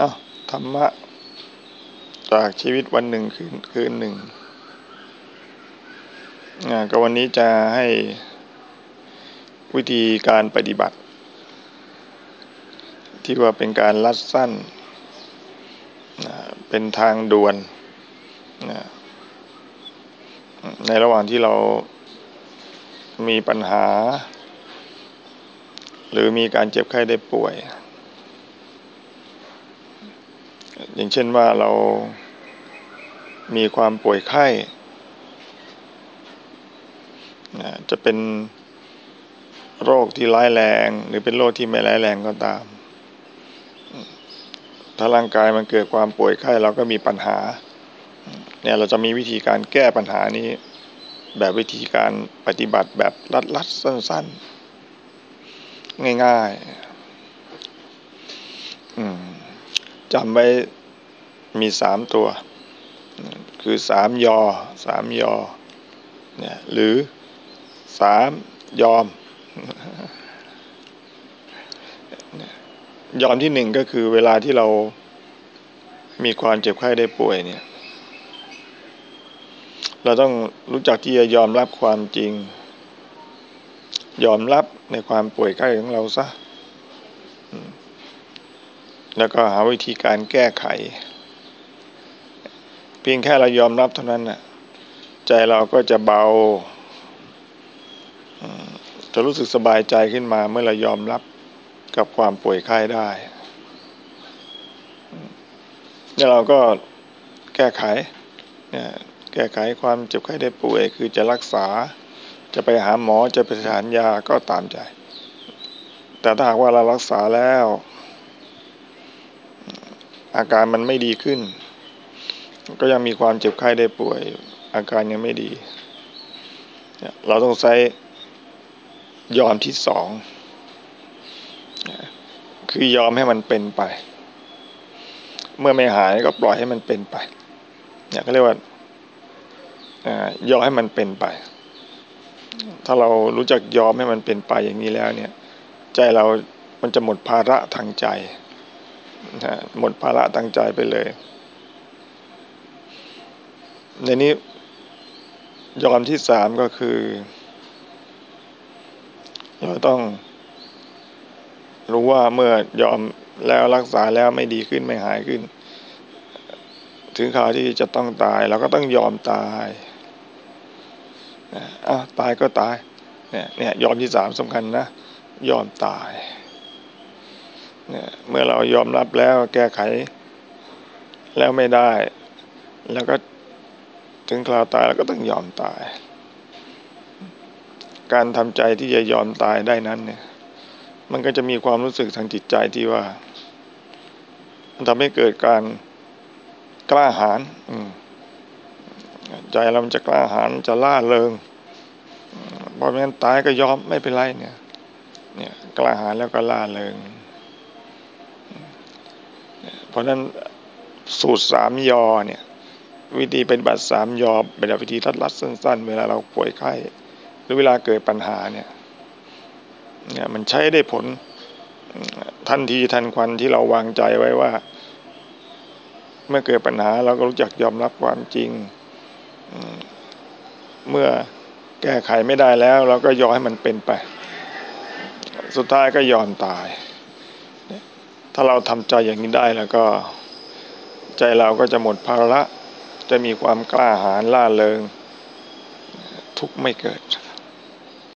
อะธรรมะ จากชีวิตวันหนึ่งคืนคืนหนึ่งอ่าก็วันนี้จะให้วิธีการปฏิบัติ ที่ว่าเป็นการลัดสั้น เป็นทางด่วน ในระหว่างที่เรามีปัญหา หรือมีการเจ็บไข้ได้ป่วย อย่างเช่นว่าเรามีความป่วยไข้จะเป็นโรคที่ร้ายแรง หรือเป็นโรคที่ไม่ร้ายแรงก็ตาม ถ้าร่างกายมันเกิดความป่วยไข้เราก็มีปัญหา เนี่ยเราจะมีวิธีการแก้ปัญหานี้ แบบวิธีการปฏิบัติแบบรัดๆสั้น ๆ ง่าย ๆ จำไว้มีสามตัว คือสามยอสามยอเนี่ยหรือสามยอม ยอมที่หนึ่งก็คือเวลาที่เรามีความเจ็บไข้ได้ป่วยเนี่ย เราต้องรู้จักที่จะยอมรับความจริง ยอมรับในความป่วยไข้ของเราซะ แล้วก็หาวิธีการแก้ไข เพียงแค่เรายอมรับเท่านั้นน่ะใจเราก็จะเบา จะรู้สึกสบายใจขึ้นมาเมื่อเรายอมรับกับความป่วยไข้ได้แล้วเราก็แก้ไขเนี่ยแก้ไขความเจ็บไข้ได้ป่วย คือจะรักษา จะไปหาหมอจะไปทานยาก็ตามใจ แต่ถ้าหากว่าเรารักษาแล้ว อาการมันไม่ดีขึ้น ก็ยังมีความเจ็บไข้ได้ป่วย อาการยังไม่ดี เราต้องใช้ยอมที่สองคือยอมให้มันเป็นไป เมื่อไม่หายก็ปล่อยให้มันเป็นไปเนี่ยเขาเรียกว่ายอมให้มันเป็นไป ถ้าเรารู้จักยอมให้มันเป็นไปอย่างนี้แล้วเนี่ย ใจเรามันจะหมดภาระทางใจ หมดภาระทางใจไปเลย ในนี้ยอมที่สามก็คือเราต้อง รู้ว่าเมื่อยอมแล้วรักษาแล้วไม่ดีขึ้นไม่หายขึ้น ถึงข่าวที่จะต้องตายเราก็ต้องยอมตายอะตายก็ตายเนี่ยเนี่ยยอมที่สามสำคัญนะ ยอมตาย เนี่ยเมื่อเรายอมรับแล้วแก้ไข แล้วไม่ได้ แล้วก็ถึงคราวตายเราก็ต้องยอมตาย การทำใจที่จะยอมตายได้นั้นเนี่ย มันก็จะมีความรู้สึกทางจิตใจที่ว่า มันทำให้เกิดการกล้าหาญใจเราจะกล้าหาญจะล่าเริงพอแม้นตายก็ยอมไม่เป็นไรเนี่ย เนี่ยกล้าหาญแล้วก็ล่าเริง เพราะนั้นสูตรสามยอเนี่ยวิธีเป็นบัตรสามยอเป็นวิธีทัดรัดสั้น ๆ เวลาเราป่วยไข้ หรือเวลาเกิดปัญหาเนี่ยเนี่ยมันใช้ได้ผลทันทีทันควันที่เราวางใจไว้ว่า เมื่อเกิดปัญหาเราก็รู้จักยอมรับความจริง เมื่อแก้ไขไม่ได้แล้ว เราก็ยอมให้มันเป็นไป สุดท้ายก็ยอมตาย ถ้าเราทำใจอย่างนี้ได้แล้วก็ ใจเราก็จะหมดภาระ จะมีความกล้าหาญล่าเริง ทุกไม่เกิด